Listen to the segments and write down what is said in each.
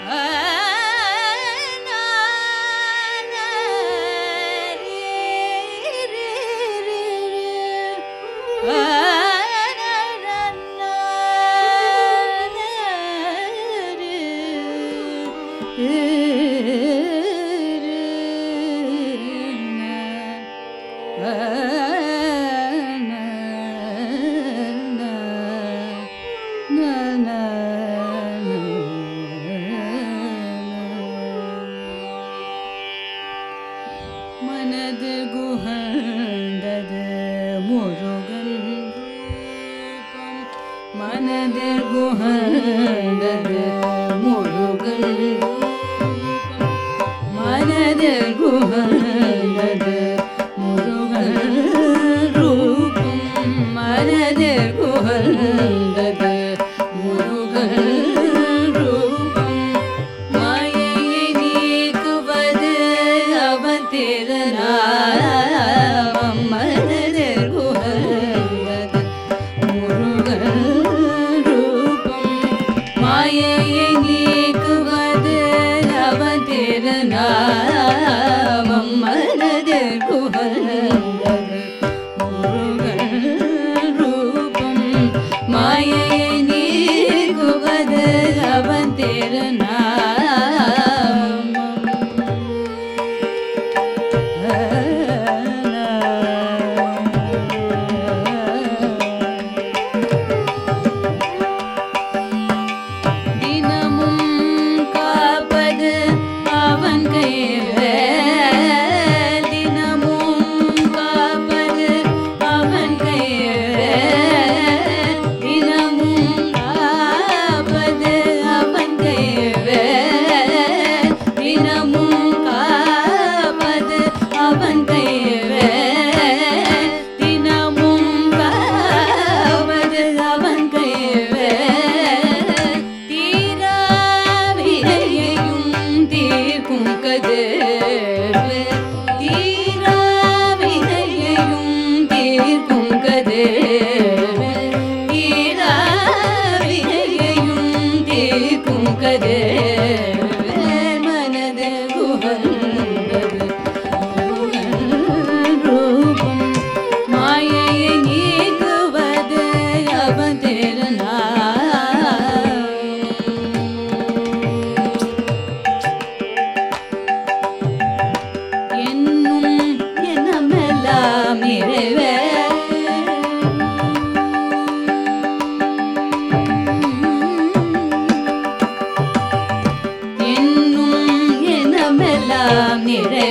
Ah गुह मनद गुह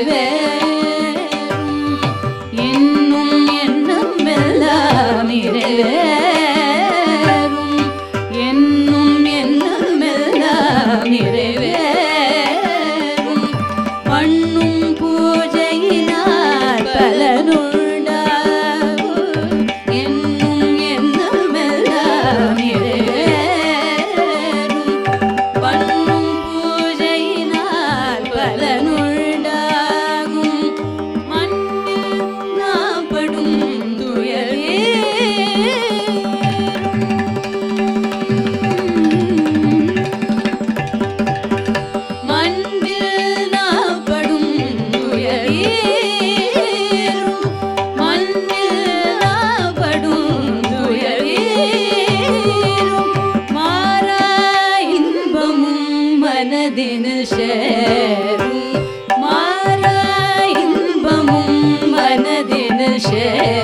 sever शन दिन शे